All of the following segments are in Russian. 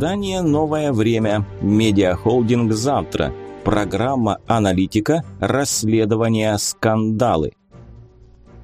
Издание «Новое время», медиахолдинг «Завтра», программа «Аналитика», расследование «Скандалы».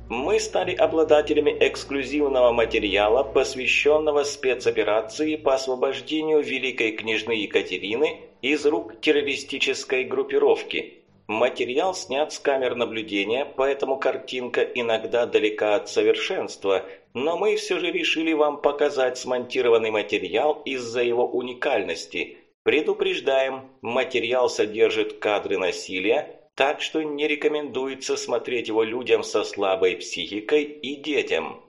Мы стали обладателями эксклюзивного материала, посвященного спецоперации по освобождению великой княжны Екатерины из рук террористической группировки. Материал снят с камер наблюдения, поэтому картинка иногда далека от совершенства, но мы все же решили вам показать смонтированный материал из-за его уникальности. Предупреждаем, материал содержит кадры насилия, так что не рекомендуется смотреть его людям со слабой психикой и детям.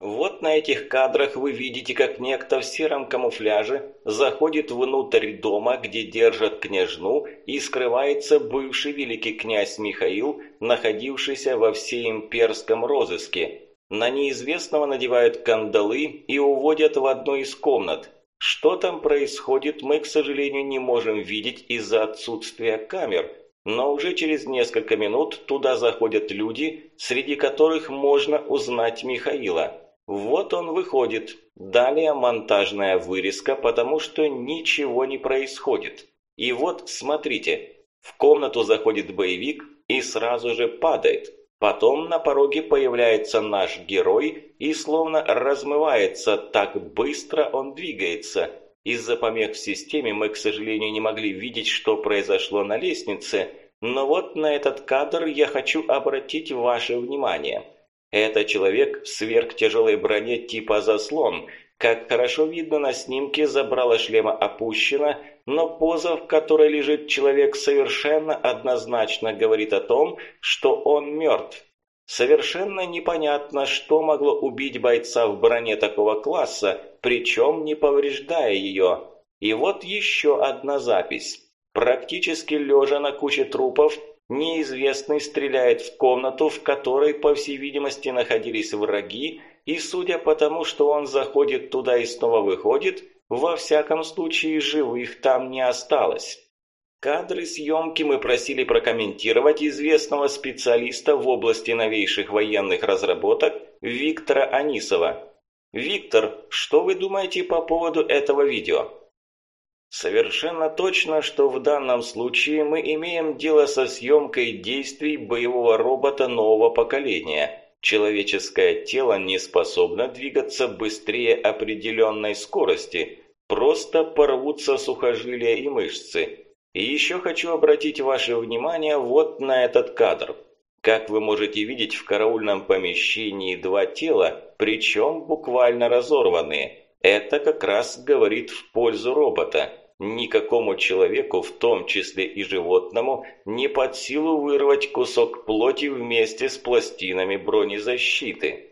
Вот на этих кадрах вы видите, как некто в сером камуфляже заходит внутрь дома, где держат княжну, и скрывается бывший великий князь Михаил, находившийся во всеимперском розыске. На неизвестного надевают кандалы и уводят в одну из комнат. Что там происходит, мы, к сожалению, не можем видеть из-за отсутствия камер, но уже через несколько минут туда заходят люди, среди которых можно узнать Михаила. Вот он выходит. Далее монтажная вырезка, потому что ничего не происходит. И вот, смотрите, в комнату заходит боевик и сразу же падает. Потом на пороге появляется наш герой и словно размывается, так быстро он двигается. Из-за помех в системе мы, к сожалению, не могли видеть, что произошло на лестнице, но вот на этот кадр я хочу обратить ваше внимание – это человек в сверхтяжелой броне типа «Заслон». Как хорошо видно на снимке, забрало шлема опущено, но поза, в которой лежит человек, совершенно однозначно говорит о том, что он мертв. Совершенно непонятно, что могло убить бойца в броне такого класса, причем не повреждая ее. И вот еще одна запись. Практически лежа на куче трупов, Неизвестный стреляет в комнату, в которой, по всей видимости, находились враги, и судя по тому, что он заходит туда и снова выходит, во всяком случае живых там не осталось. Кадры съемки мы просили прокомментировать известного специалиста в области новейших военных разработок Виктора Анисова. Виктор, что вы думаете по поводу этого видео? Совершенно точно, что в данном случае мы имеем дело со съемкой действий боевого робота нового поколения. Человеческое тело не способно двигаться быстрее определенной скорости, просто порвутся сухожилия и мышцы. И еще хочу обратить ваше внимание вот на этот кадр. Как вы можете видеть, в караульном помещении два тела, причем буквально разорванные. Это как раз говорит в пользу робота. Никакому человеку, в том числе и животному, не под силу вырвать кусок плоти вместе с пластинами бронезащиты.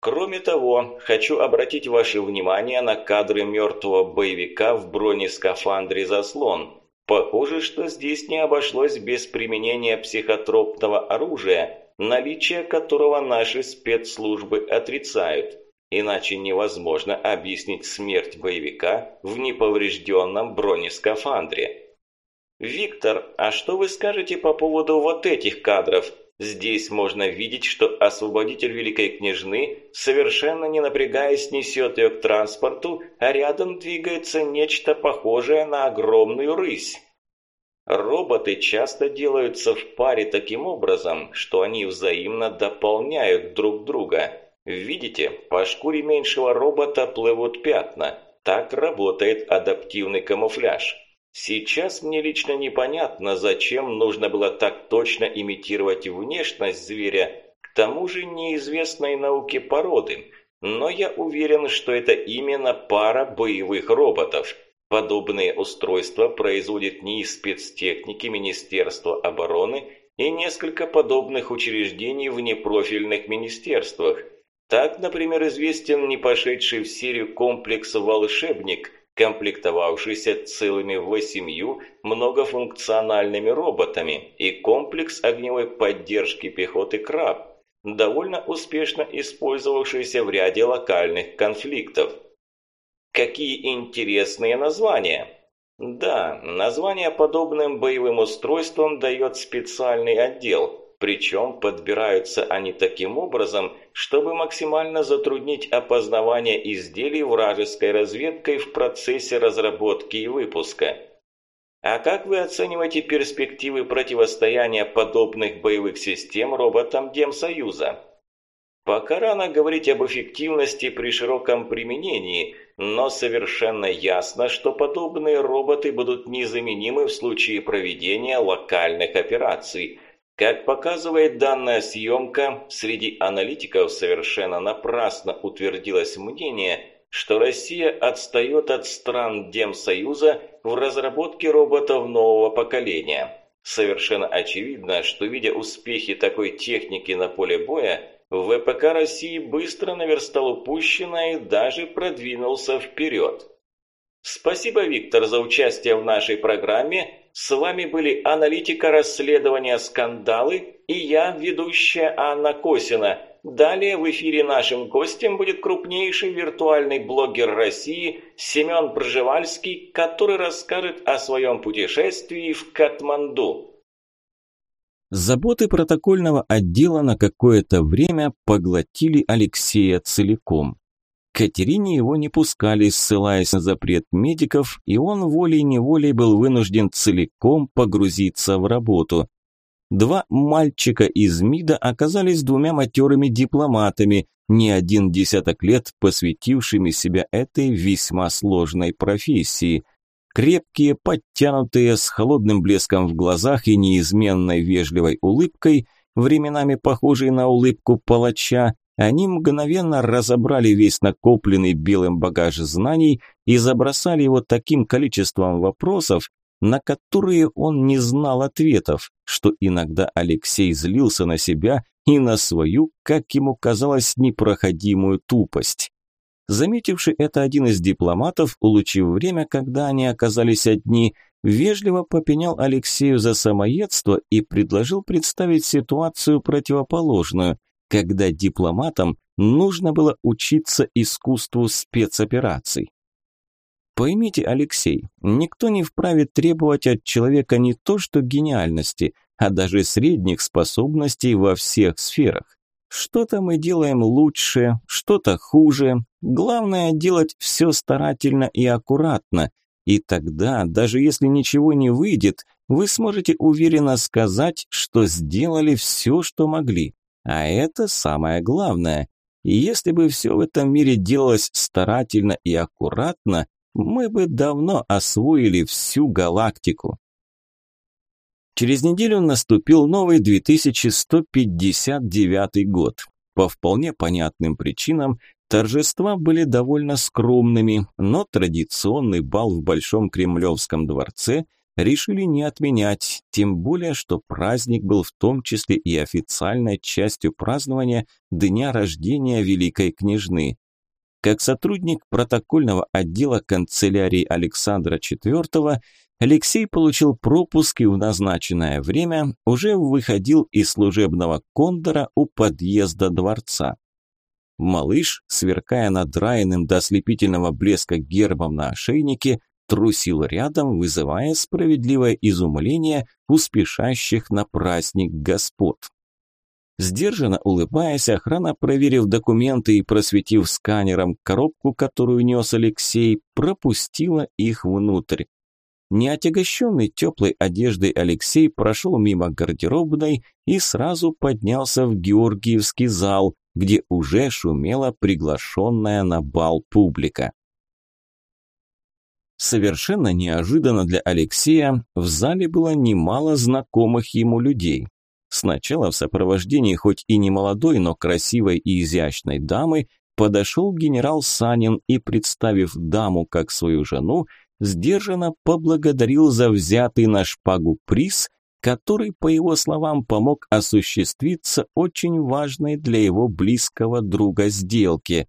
Кроме того, хочу обратить ваше внимание на кадры мертвого боевика в бронескафандре «Заслон». Похоже, что здесь не обошлось без применения психотропного оружия, наличие которого наши спецслужбы отрицают. Иначе невозможно объяснить смерть боевика в неповрежденном бронескафандре. «Виктор, а что вы скажете по поводу вот этих кадров?» Здесь можно видеть, что освободитель Великой Княжны, совершенно не напрягаясь, несет ее к транспорту, а рядом двигается нечто похожее на огромную рысь. Роботы часто делаются в паре таким образом, что они взаимно дополняют друг друга. Видите, по шкуре меньшего робота плывут пятна. Так работает адаптивный камуфляж. Сейчас мне лично непонятно, зачем нужно было так точно имитировать внешность зверя, к тому же неизвестной науке породы. Но я уверен, что это именно пара боевых роботов. Подобные устройства производит НИИ спецтехники Министерства обороны и несколько подобных учреждений в непрофильных министерствах – так, например, известен не пошедший в серию комплекс «Волшебник», комплектовавшийся целыми восемью многофункциональными роботами, и комплекс огневой поддержки пехоты «Краб», довольно успешно использовавшийся в ряде локальных конфликтов. Какие интересные названия! Да, название подобным боевым устройствам дает специальный отдел – Причем подбираются они таким образом, чтобы максимально затруднить опознавание изделий вражеской разведкой в процессе разработки и выпуска. А как вы оцениваете перспективы противостояния подобных боевых систем роботам Демсоюза? Пока рано говорить об эффективности при широком применении, но совершенно ясно, что подобные роботы будут незаменимы в случае проведения локальных операций. Как показывает данная съемка, среди аналитиков совершенно напрасно утвердилось мнение – что Россия отстает от стран Демсоюза в разработке роботов нового поколения. Совершенно очевидно, что видя успехи такой техники на поле боя, ВПК России быстро наверстал упущенное и даже продвинулся вперед. Спасибо, Виктор, за участие в нашей программе. С вами были аналитика расследования «Скандалы» и я, ведущая Анна Косина – Далее в эфире нашим гостем будет крупнейший виртуальный блогер России Семен Пржевальский, который расскажет о своем путешествии в Катманду. Заботы протокольного отдела на какое-то время поглотили Алексея целиком. Катерине его не пускали, ссылаясь на запрет медиков, и он волей-неволей был вынужден целиком погрузиться в работу. Два мальчика из МИДа оказались двумя матерыми дипломатами, не один десяток лет посвятившими себя этой весьма сложной профессии. Крепкие, подтянутые, с холодным блеском в глазах и неизменной вежливой улыбкой, временами похожей на улыбку палача, они мгновенно разобрали весь накопленный белым багаж знаний и забросали его таким количеством вопросов, на которые он не знал ответов, что иногда Алексей злился на себя и на свою, как ему казалось, непроходимую тупость. Заметивший это один из дипломатов, улучив время, когда они оказались одни, вежливо попенял Алексею за самоедство и предложил представить ситуацию противоположную, когда дипломатам нужно было учиться искусству спецопераций. Поймите, Алексей, никто не вправе требовать от человека не то что гениальности, а даже средних способностей во всех сферах. Что-то мы делаем лучше, что-то хуже. Главное делать все старательно и аккуратно. И тогда, даже если ничего не выйдет, вы сможете уверенно сказать, что сделали все, что могли. А это самое главное. И если бы все в этом мире делалось старательно и аккуратно, мы бы давно освоили всю галактику. Через неделю наступил новый 2159 год. По вполне понятным причинам торжества были довольно скромными, но традиционный бал в Большом Кремлевском дворце решили не отменять, тем более, что праздник был в том числе и официальной частью празднования дня рождения Великой Княжны. Как сотрудник протокольного отдела канцелярии Александра IV, Алексей получил пропуск и в назначенное время уже выходил из служебного кондора у подъезда дворца. Малыш, сверкая надраенным до ослепительного блеска гербом на ошейнике, трусил рядом, вызывая справедливое изумление у спешащих на праздник господ. Сдержанно улыбаясь, охрана, проверив документы и просветив сканером коробку, которую нес Алексей, пропустила их внутрь. Неотягощенный теплой одеждой Алексей прошел мимо гардеробной и сразу поднялся в Георгиевский зал, где уже шумела приглашенная на бал публика. Совершенно неожиданно для Алексея в зале было немало знакомых ему людей. Сначала в сопровождении хоть и не молодой, но красивой и изящной дамы подошел генерал Санин и, представив даму как свою жену, сдержанно поблагодарил за взятый на шпагу приз, который, по его словам, помог осуществиться очень важной для его близкого друга сделки.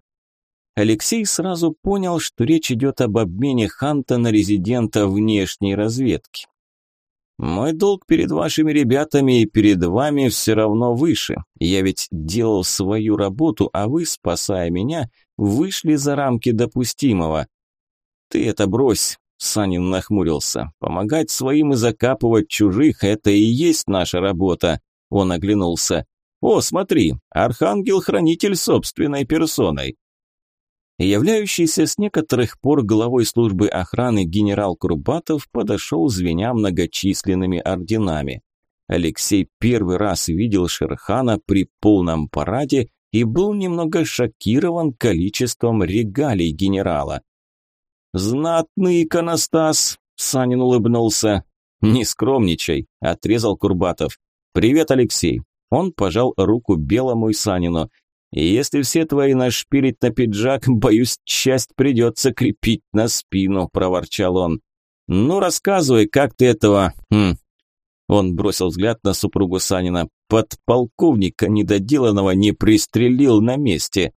Алексей сразу понял, что речь идет об обмене Ханта на резидента внешней разведки. Мой долг перед вашими ребятами и перед вами все равно выше. Я ведь делал свою работу, а вы, спасая меня, вышли за рамки допустимого. Ты это брось, Санин нахмурился. Помогать своим и закапывать чужих – это и есть наша работа. Он оглянулся. «О, смотри, архангел-хранитель собственной персоной!» Являющийся с некоторых пор главой службы охраны генерал Курбатов подошел, звеня многочисленными орденами. Алексей первый раз видел Шерхана при полном параде и был немного шокирован количеством регалий генерала. «Знатный иконостас!» – Санин улыбнулся. «Не скромничай», – отрезал Курбатов. «Привет, Алексей». Он пожал руку Белому и Санину. «Если все твои нашпилить на пиджак, боюсь, часть придется крепить на спину», – проворчал он. «Ну, рассказывай, как ты этого...» хм. Он бросил взгляд на супругу Санина. «Подполковника недоделанного не пристрелил на месте».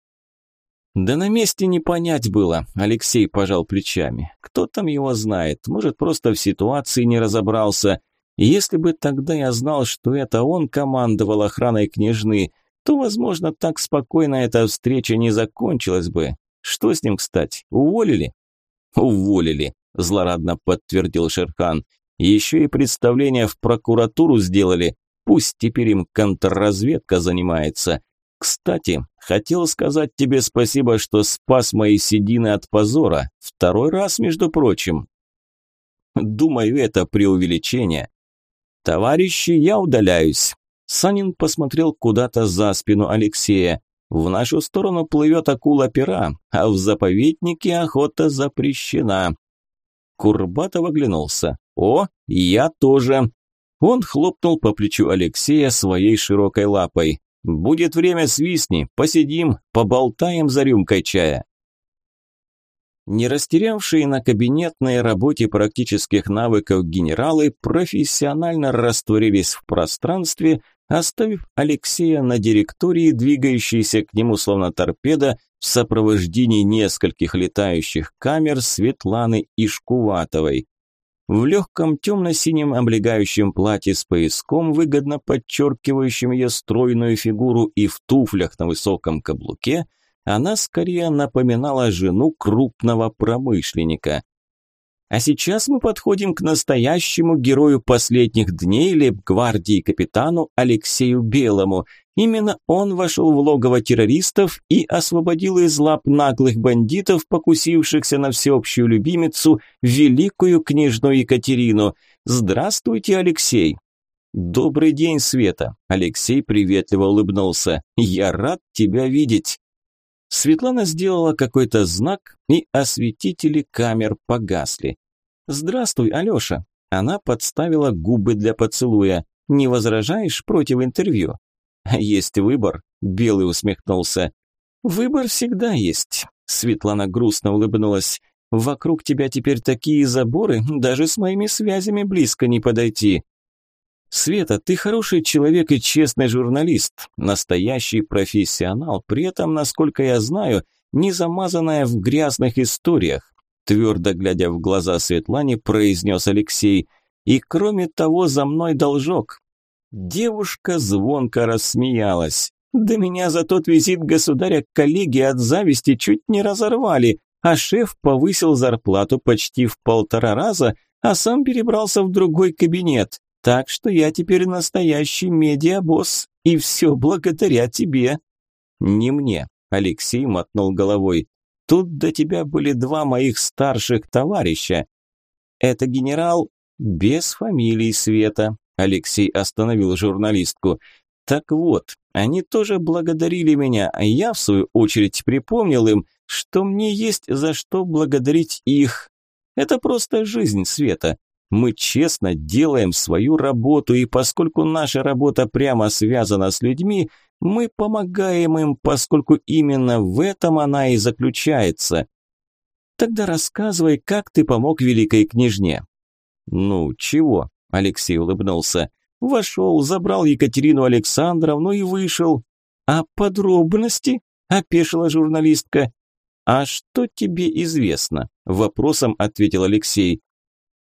«Да на месте не понять было», – Алексей пожал плечами. «Кто там его знает? Может, просто в ситуации не разобрался. Если бы тогда я знал, что это он командовал охраной княжны, то, возможно, так спокойно эта встреча не закончилась бы. Что с ним, кстати, уволили?» «Уволили», – злорадно подтвердил Шерхан. «Еще и представление в прокуратуру сделали. Пусть теперь им контрразведка занимается. Кстати, хотел сказать тебе спасибо, что спас мои седины от позора. Второй раз, между прочим. Думаю, это преувеличение. Товарищи, я удаляюсь. Санин посмотрел куда-то за спину Алексея. В нашу сторону плывет акула-пера, а в заповеднике охота запрещена. Курбатов оглянулся. «О, я тоже!» Он хлопнул по плечу Алексея своей широкой лапой. Будет время свистни, посидим, поболтаем за рюмкой чая. Не растерявшие на кабинетной работе практических навыков генералы профессионально растворились в пространстве, оставив Алексея на директории, двигающейся к нему словно торпеда в сопровождении нескольких летающих камер Светланы Ишкуватовой. В легком темно-синем облегающем платье с пояском, выгодно подчеркивающим ее стройную фигуру и в туфлях на высоком каблуке, она скорее напоминала жену крупного промышленника. А сейчас мы подходим к настоящему герою последних дней лейб-гвардии капитану Алексею Белому. Именно он вошел в логово террористов и освободил из лап наглых бандитов, покусившихся на всеобщую любимицу, великую княжну Екатерину. Здравствуйте, Алексей. Добрый день, Света. Алексей приветливо улыбнулся. Я рад тебя видеть. Светлана сделала какой-то знак, и осветители камер погасли. «Здравствуй, Алёша!» Она подставила губы для поцелуя. «Не возражаешь против интервью?» «Есть выбор», – Белый усмехнулся. «Выбор всегда есть», – Светлана грустно улыбнулась. «Вокруг тебя теперь такие заборы, даже с моими связями близко не подойти». Света, ты хороший человек и честный журналист, настоящий профессионал, при этом, насколько я знаю, не замазанная в грязных историях, твердо глядя в глаза Светлане, произнес Алексей. И кроме того, за мной должок. Девушка звонко рассмеялась. Да меня за тот визит государя коллеги от зависти чуть не разорвали, а шеф повысил зарплату почти в полтора раза, а сам перебрался в другой кабинет. Так что я теперь настоящий медиабосс, и все благодаря тебе». «Не мне», – Алексей мотнул головой. «Тут до тебя были два моих старших товарища. Это генерал без фамилии Света», – Алексей остановил журналистку. «Так вот, они тоже благодарили меня, а я, в свою очередь, припомнил им, что мне есть за что благодарить их. Это просто жизнь Света. Мы честно делаем свою работу, и поскольку наша работа прямо связана с людьми, мы помогаем им, поскольку именно в этом она и заключается. Тогда рассказывай, как ты помог великой княжне. Ну, чего? Алексей улыбнулся. Вошел, забрал Екатерину Александровну и вышел. А подробности? Опешила журналистка. А что тебе известно? Вопросом ответил Алексей.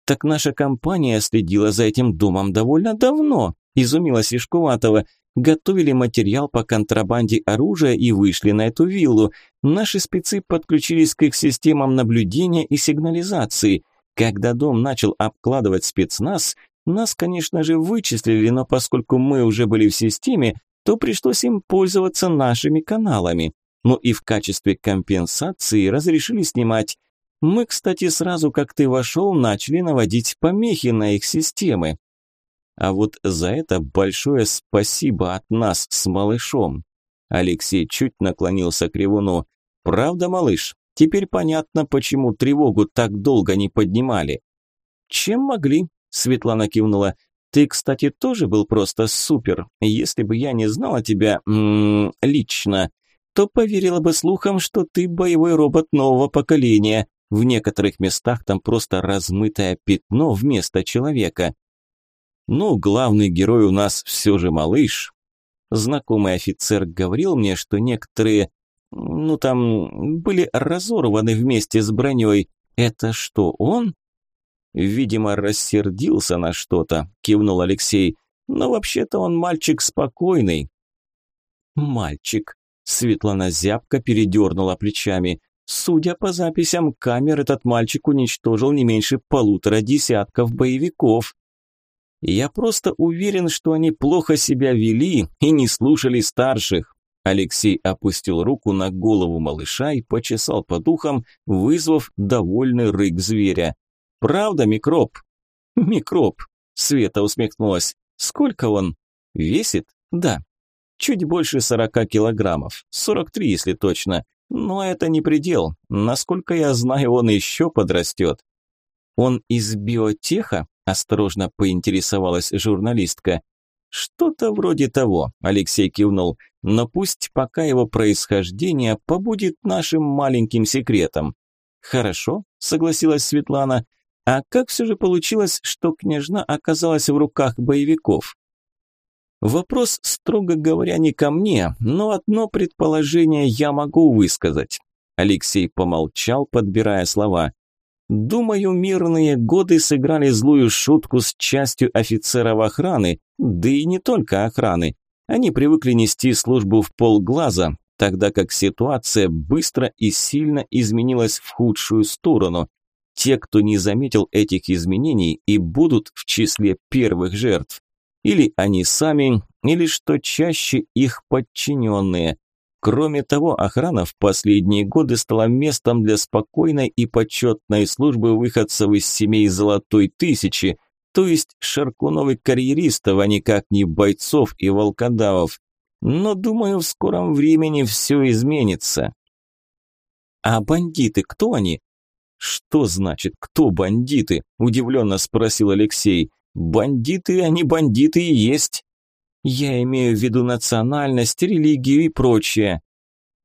«Так наша компания следила за этим домом довольно давно», – изумилась Ишкуватова. «Готовили материал по контрабанде оружия и вышли на эту виллу. Наши спецы подключились к их системам наблюдения и сигнализации. Когда дом начал обкладывать спецназ, Нас, конечно же, вычислили, но поскольку мы уже были в системе, то пришлось им пользоваться нашими каналами. Ну и в качестве компенсации разрешили снимать. Мы, кстати, сразу как ты вошел, начали наводить помехи на их системы. А вот за это большое спасибо от нас с малышом. Алексей чуть наклонился к Ревуну. Правда, малыш? Теперь понятно, почему тревогу так долго не поднимали. Чем могли? Светлана кивнула. Ты, кстати, тоже был просто супер. Если бы я не знала тебя м лично, то поверила бы слухам, что ты боевой робот нового поколения. В некоторых местах там просто размытое пятно вместо человека. Ну, главный герой у нас все же малыш. Знакомый офицер говорил мне, что некоторые, ну там, были разорваны вместе с броней. Это что, он? Видимо, рассердился на что-то, кивнул Алексей. Но вообще-то он мальчик спокойный. Мальчик. Светлана зябко передернула плечами. Судя по записям камер, этот мальчик уничтожил не меньше полутора десятков боевиков. Я просто уверен, что они плохо себя вели и не слушали старших. Алексей опустил руку на голову малыша и почесал по духам, вызвав довольный рык зверя. «Правда, микроб?» «Микроб», – Света усмехнулась. «Сколько он?» «Весит?» «Да». «Чуть больше сорока килограммов. Сорок три, если точно. Но это не предел. Насколько я знаю, он еще подрастет». «Он из биотеха?» – осторожно поинтересовалась журналистка. «Что-то вроде того», – Алексей кивнул. «Но пусть пока его происхождение побудет нашим маленьким секретом». «Хорошо», – согласилась Светлана. «А как все же получилось, что княжна оказалась в руках боевиков?» Вопрос, строго говоря, не ко мне, но одно предположение я могу высказать. Алексей помолчал, подбирая слова. Думаю, мирные годы сыграли злую шутку с частью офицеров охраны, да и не только охраны. Они привыкли нести службу в полглаза, тогда как ситуация быстро и сильно изменилась в худшую сторону. Те, кто не заметил этих изменений и будут в числе первых жертв. Или они сами, или, что чаще, их подчиненные. Кроме того, охрана в последние годы стала местом для спокойной и почетной службы выходцев из семей Золотой Тысячи, то есть Шаркунов и карьеристов, а никак не бойцов и волкодавов. Но, думаю, в скором времени все изменится. А бандиты, кто они? Что значит, кто бандиты? Удивленно спросил Алексей. Бандиты, они бандиты и есть. Я имею в виду национальность, религию и прочее.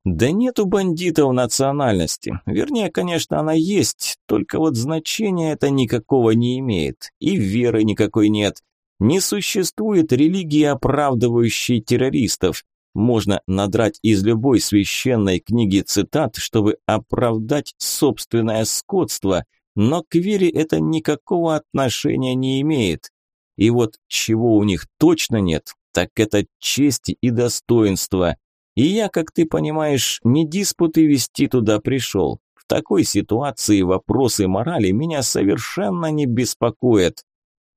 Да нету бандитов национальности. Вернее, конечно, она есть, только вот значения это никакого не имеет. И веры никакой нет. Не существует религии, оправдывающей террористов. Можно надрать из любой священной книги цитат, чтобы оправдать собственное скотство, но к вере это никакого отношения не имеет. И вот чего у них точно нет, так это чести и достоинства. И я, как ты понимаешь, не диспуты вести туда пришел. В такой ситуации вопросы морали меня совершенно не беспокоят.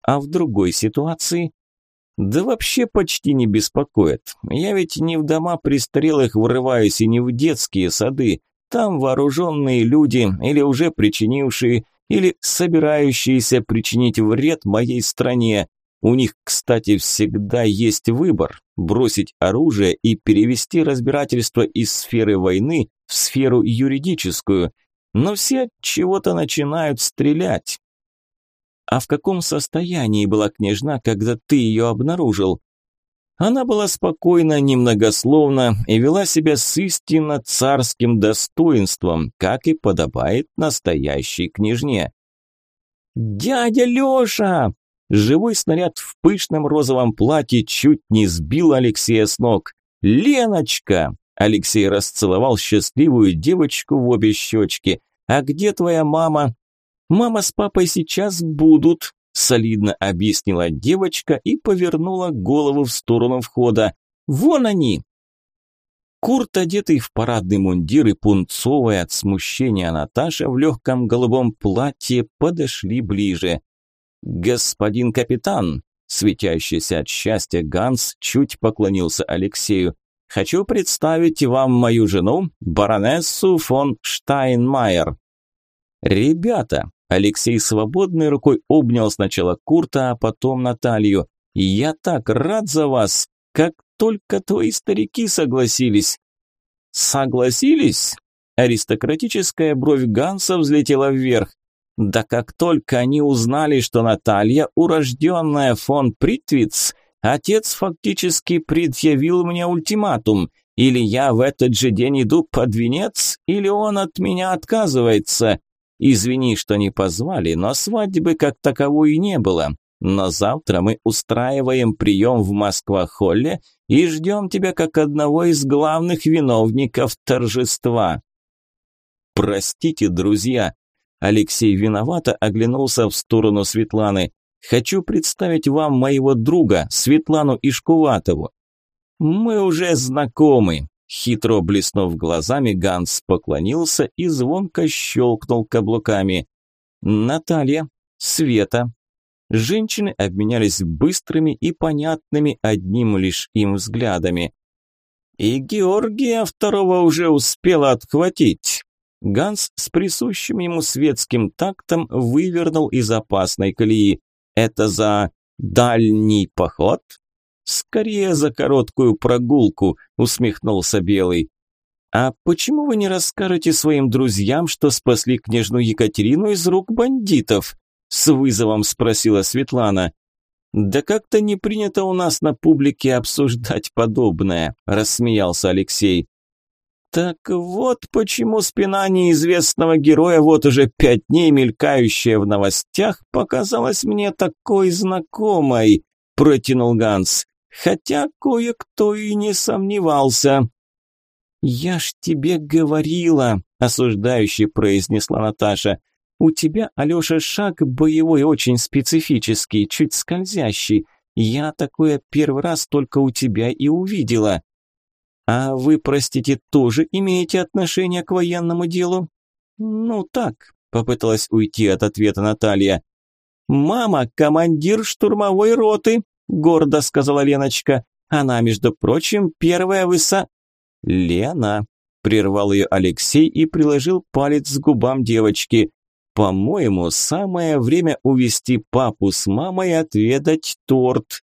А в другой ситуации? Да вообще почти не беспокоит. Я ведь не в дома престарелых врываюсь и не в детские сады. Там вооруженные люди или уже причинившие, или собирающиеся причинить вред моей стране. У них, кстати, всегда есть выбор – бросить оружие и перевести разбирательство из сферы войны в сферу юридическую. Но все от чего-то начинают стрелять. А в каком состоянии была княжна, когда ты ее обнаружил? Она была спокойна, немногословна и вела себя с истинно царским достоинством, как и подобает настоящей княжне. «Дядя Леша!» Живой снаряд в пышном розовом платье чуть не сбил Алексея с ног. «Леночка!» Алексей расцеловал счастливую девочку в обе щечки. «А где твоя мама?» «Мама с папой сейчас будут», – солидно объяснила девочка и повернула голову в сторону входа. «Вон они!» Курт, одетый в парадный мундир и пунцовая от смущения Наташа в легком голубом платье, подошли ближе. «Господин капитан!» Светящийся от счастья Ганс чуть поклонился Алексею. «Хочу представить вам мою жену, баронессу фон Штайнмайер». «Ребята!» Алексей свободной рукой обнял сначала Курта, а потом Наталью. «Я так рад за вас! Как только твои старики согласились!» «Согласились?» Аристократическая бровь Ганса взлетела вверх. Да как только они узнали, что Наталья, урожденная фон Притвиц, отец фактически предъявил мне ультиматум. Или я в этот же день иду под венец, или он от меня отказывается. Извини, что не позвали, но свадьбы как таковой не было. Но завтра мы устраиваем прием в Москва-холле и ждем тебя как одного из главных виновников торжества. Простите, друзья, Алексей виновато оглянулся в сторону Светланы. «Хочу представить вам моего друга, Светлану Ишкуватову». «Мы уже знакомы», – хитро блеснув глазами, Ганс поклонился и звонко щелкнул каблуками. «Наталья, Света». Женщины обменялись быстрыми и понятными одним лишь им взглядами. «И Георгия второго уже успела отхватить», Ганс с присущим ему светским тактом вывернул из опасной колеи. «Это за дальний поход?» «Скорее за короткую прогулку», – усмехнулся Белый. «А почему вы не расскажете своим друзьям, что спасли княжну Екатерину из рук бандитов?» – с вызовом спросила Светлана. «Да как-то не принято у нас на публике обсуждать подобное», – рассмеялся Алексей. Так вот почему спина неизвестного героя, вот уже пять дней мелькающая в новостях, показалась мне такой знакомой, протянул Ганс. Хотя кое-кто и не сомневался. «Я ж тебе говорила», – осуждающе произнесла Наташа. «У тебя, Алёша, шаг боевой очень специфический, чуть скользящий. Я такое первый раз только у тебя и увидела». «А вы, простите, тоже имеете отношение к военному делу?» «Ну так», – попыталась уйти от ответа Наталья. «Мама – командир штурмовой роты», – гордо сказала Леночка. «Она, между прочим, первая выса...» «Лена», – прервал ее Алексей и приложил палец к губам девочки. «По-моему, самое время увести папу с мамой отведать торт».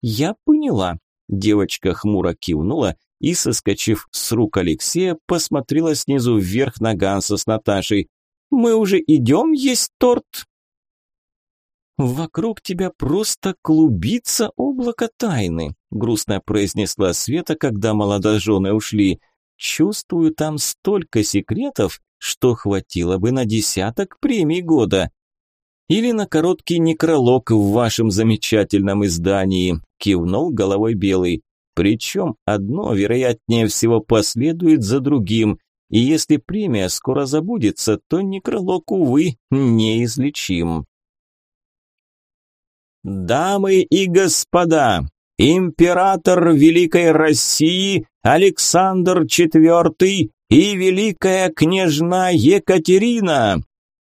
«Я поняла», – девочка хмуро кивнула и, соскочив с рук Алексея, посмотрела снизу вверх на Ганса с Наташей. «Мы уже идем есть торт?» «Вокруг тебя просто клубится облако тайны», – грустно произнесла Света, когда молодожены ушли. «Чувствую там столько секретов, что хватило бы на десяток премий года». «Или на короткий некролог в вашем замечательном издании», – кивнул головой Белый. Причем одно, вероятнее всего, последует за другим, и если премия скоро забудется, то некролог, увы, неизлечим. Дамы и господа, император Великой России Александр IV и Великая княжна Екатерина!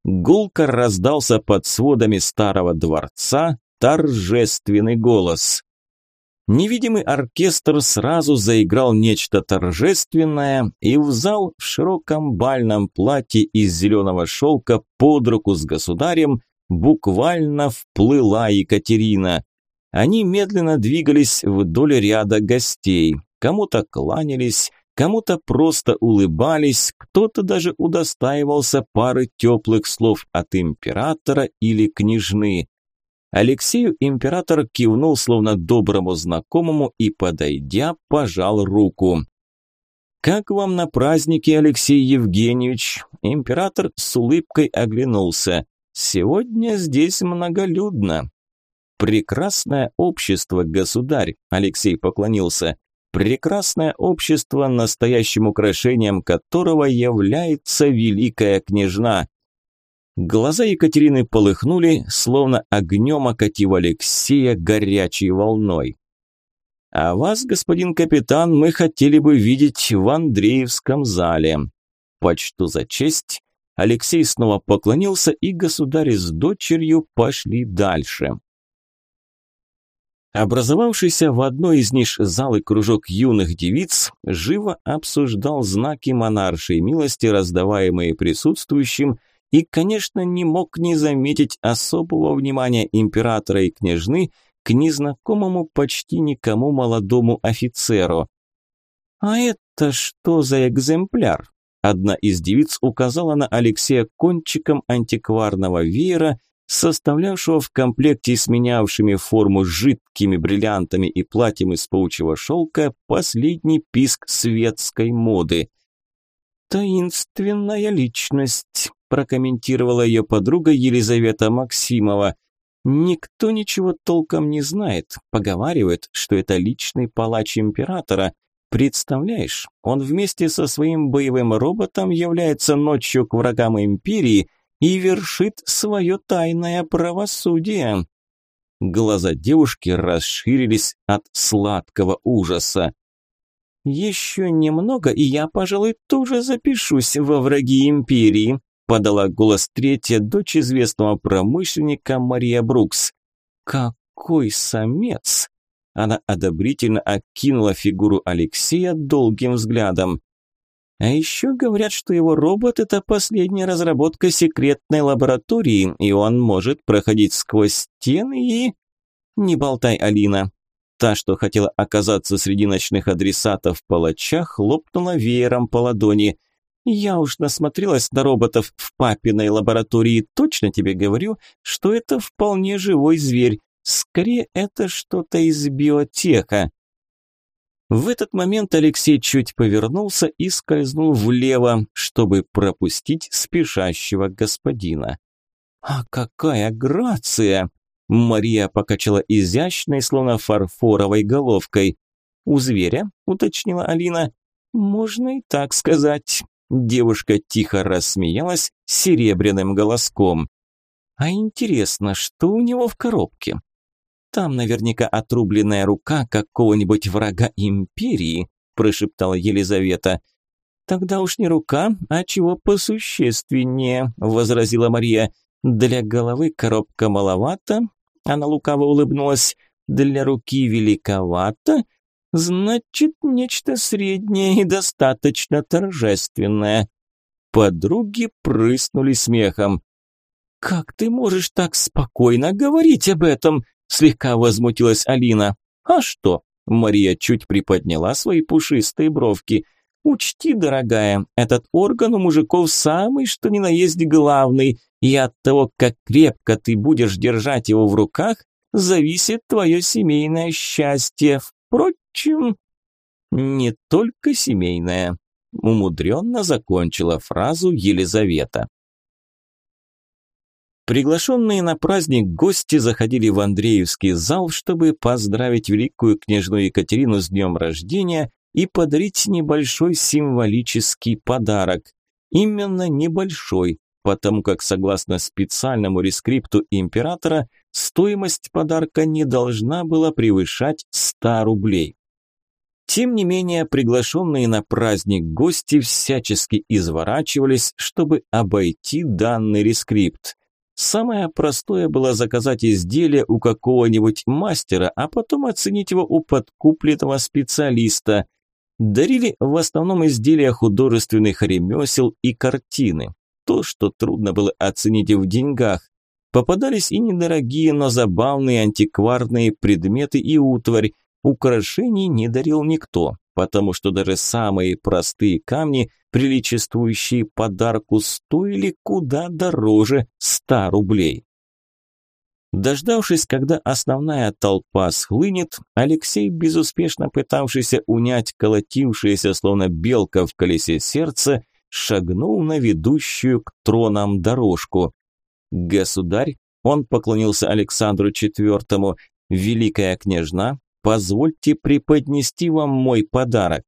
Гулко раздался под сводами старого дворца торжественный голос. Невидимый оркестр сразу заиграл нечто торжественное, и в зал в широком бальном платье из зеленого шелка под руку с государем буквально вплыла Екатерина. Они медленно двигались вдоль ряда гостей. Кому-то кланялись, кому-то просто улыбались, кто-то даже удостаивался пары теплых слов от императора или княжны. Алексею император кивнул словно доброму знакомому и, подойдя, пожал руку. «Как вам на празднике, Алексей Евгеньевич?» Император с улыбкой оглянулся. «Сегодня здесь многолюдно». «Прекрасное общество, государь», – Алексей поклонился. «Прекрасное общество, настоящим украшением которого является великая княжна. Глаза Екатерины полыхнули, словно огнем окатив Алексея горячей волной. «А вас, господин капитан, мы хотели бы видеть в Андреевском зале. Почту за честь». Алексей снова поклонился, и государь с дочерью пошли дальше. Образовавшийся в одной из ниш залы кружок юных девиц живо обсуждал знаки монаршей милости, раздаваемые присутствующим, и, конечно, не мог не заметить особого внимания императора и княжны к незнакомому почти никому молодому офицеру. «А это что за экземпляр?» Одна из девиц указала на Алексея кончиком антикварного веера, составлявшего в комплекте с менявшими форму жидкими бриллиантами и платьем из паучьего шелка последний писк светской моды. «Таинственная личность», – прокомментировала ее подруга Елизавета Максимова. «Никто ничего толком не знает. Поговаривают, что это личный палач императора. Представляешь, он вместе со своим боевым роботом является ночью к врагам империи – и вершит свое тайное правосудие. Глаза девушки расширились от сладкого ужаса. «Еще немного, и я, пожалуй, тоже запишусь во враги империи», подала голос третья дочь известного промышленника Мария Брукс. «Какой самец!» Она одобрительно окинула фигуру Алексея долгим взглядом. А еще говорят, что его робот – это последняя разработка секретной лаборатории, и он может проходить сквозь стены и… Не болтай, Алина. Та, что хотела оказаться среди ночных адресатов палача, хлопнула веером по ладони. Я уж насмотрелась на роботов в папиной лаборатории, точно тебе говорю, что это вполне живой зверь. Скорее, это что-то из биотеха. В этот момент Алексей чуть повернулся и скользнул влево, чтобы пропустить спешащего господина. «А какая грация!» Мария покачала изящной, словно фарфоровой головкой. «У зверя?» – уточнила Алина. «Можно и так сказать». Девушка тихо рассмеялась серебряным голоском. «А интересно, что у него в коробке?» Там наверняка отрубленная рука какого-нибудь врага империи, прошептала Елизавета. Тогда уж не рука, а чего посущественнее, возразила Мария. Для головы коробка маловато, она лукаво улыбнулась. Для руки великовато, значит, нечто среднее и достаточно торжественное. Подруги прыснули смехом. «Как ты можешь так спокойно говорить об этом?» Слегка возмутилась Алина. А что? Мария чуть приподняла свои пушистые бровки. Учти, дорогая, этот орган у мужиков самый, что ни на есть главный, и от того, как крепко ты будешь держать его в руках, зависит твое семейное счастье. Впрочем, не только семейное. Умудренно закончила фразу Елизавета. Приглашенные на праздник гости заходили в Андреевский зал, чтобы поздравить великую княжну Екатерину с днем рождения и подарить небольшой символический подарок. Именно небольшой, потому как, согласно специальному рескрипту императора, стоимость подарка не должна была превышать 100 рублей. Тем не менее, приглашенные на праздник гости всячески изворачивались, чтобы обойти данный рескрипт. Самое простое было заказать изделие у какого-нибудь мастера, а потом оценить его у подкупленного специалиста. Дарили в основном изделия художественных ремесел и картины. То, что трудно было оценить в деньгах. Попадались и недорогие, но забавные антикварные предметы и утварь. Украшений не дарил никто потому что даже самые простые камни, приличествующие подарку, стоили куда дороже 100 рублей. Дождавшись, когда основная толпа схлынет, Алексей, безуспешно пытавшийся унять колотившееся, словно белка в колесе сердца, шагнул на ведущую к тронам дорожку. «Государь», он поклонился Александру IV, «Великая княжна, Позвольте преподнести вам мой подарок».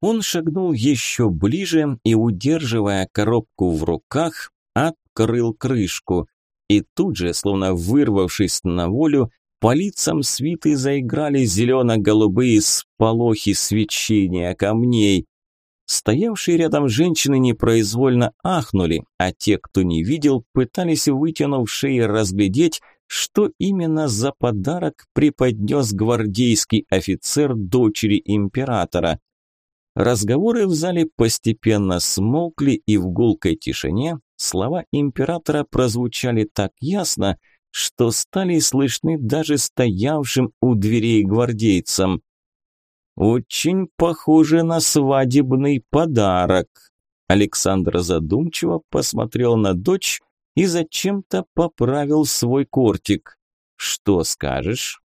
Он шагнул еще ближе и, удерживая коробку в руках, открыл крышку. И тут же, словно вырвавшись на волю, по лицам свиты заиграли зелено-голубые сполохи свечения камней. Стоявшие рядом женщины непроизвольно ахнули, а те, кто не видел, пытались, вытянув шеи, разглядеть, что именно за подарок преподнес гвардейский офицер дочери императора. Разговоры в зале постепенно смолкли, и в гулкой тишине слова императора прозвучали так ясно, что стали слышны даже стоявшим у дверей гвардейцам. Очень похоже на свадебный подарок. Александр задумчиво посмотрел на дочь и зачем-то поправил свой кортик. Что скажешь?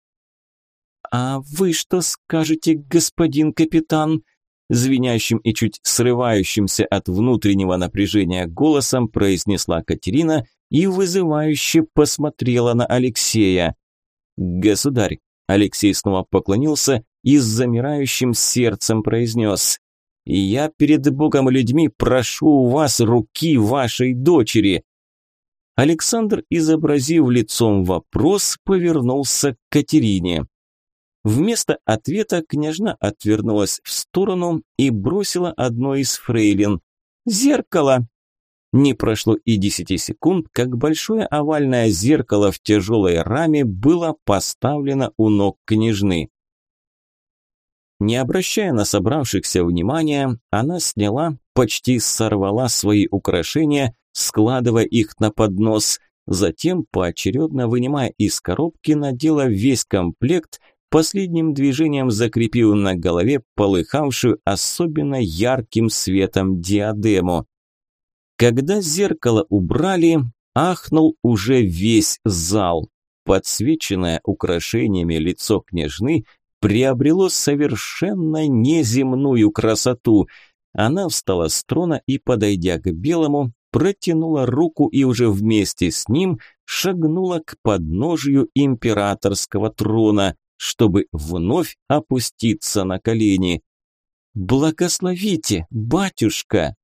А вы что скажете, господин капитан? Звенящим и чуть срывающимся от внутреннего напряжения голосом произнесла Катерина и вызывающе посмотрела на Алексея. «Государь!» – Алексей снова поклонился и с замирающим сердцем произнес «Я перед Богом и людьми прошу у вас руки вашей дочери». Александр, изобразив лицом вопрос, повернулся к Катерине. Вместо ответа княжна отвернулась в сторону и бросила одно из фрейлин. «Зеркало!» Не прошло и десяти секунд, как большое овальное зеркало в тяжелой раме было поставлено у ног княжны. Не обращая на собравшихся внимания, она сняла, почти сорвала свои украшения, складывая их на поднос, затем, поочередно вынимая из коробки, надела весь комплект, последним движением закрепив на голове полыхавшую особенно ярким светом диадему. Когда зеркало убрали, ахнул уже весь зал. Подсвеченное украшениями лицо княжны приобрело совершенно неземную красоту. Она встала с трона и, подойдя к белому, протянула руку и уже вместе с ним шагнула к подножию императорского трона, чтобы вновь опуститься на колени. «Благословите, батюшка!»